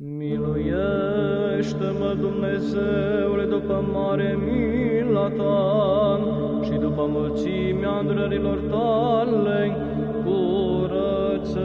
Miluiește-mă, Dumnezeule, după mare mila Ta și după mulțimea îndurărilor Tale, curățește.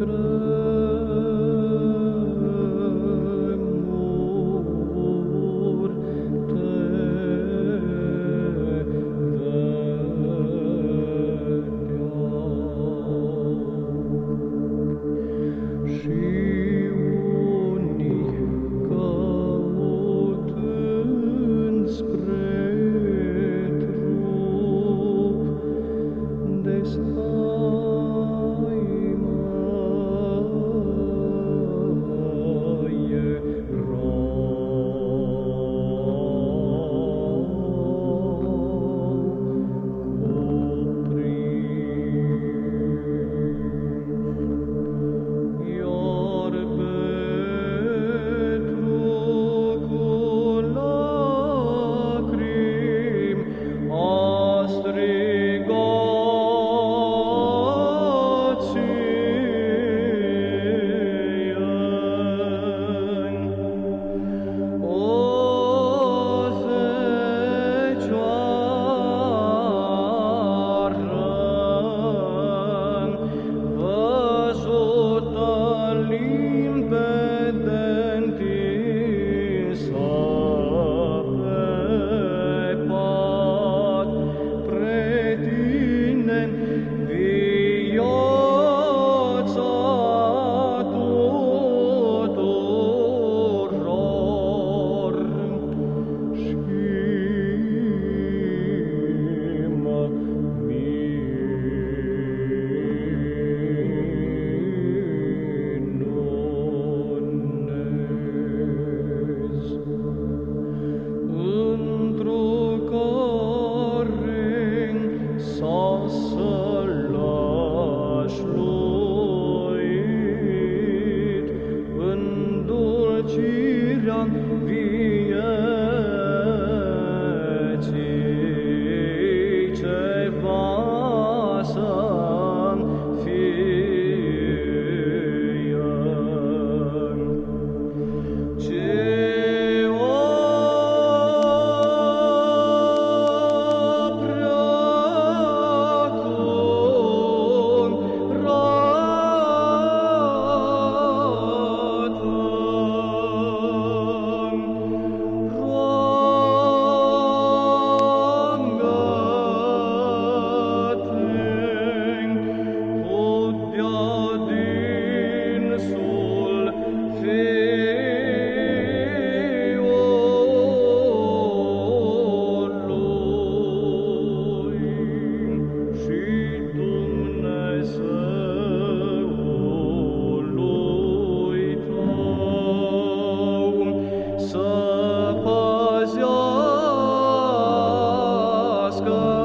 Notre soul. sky.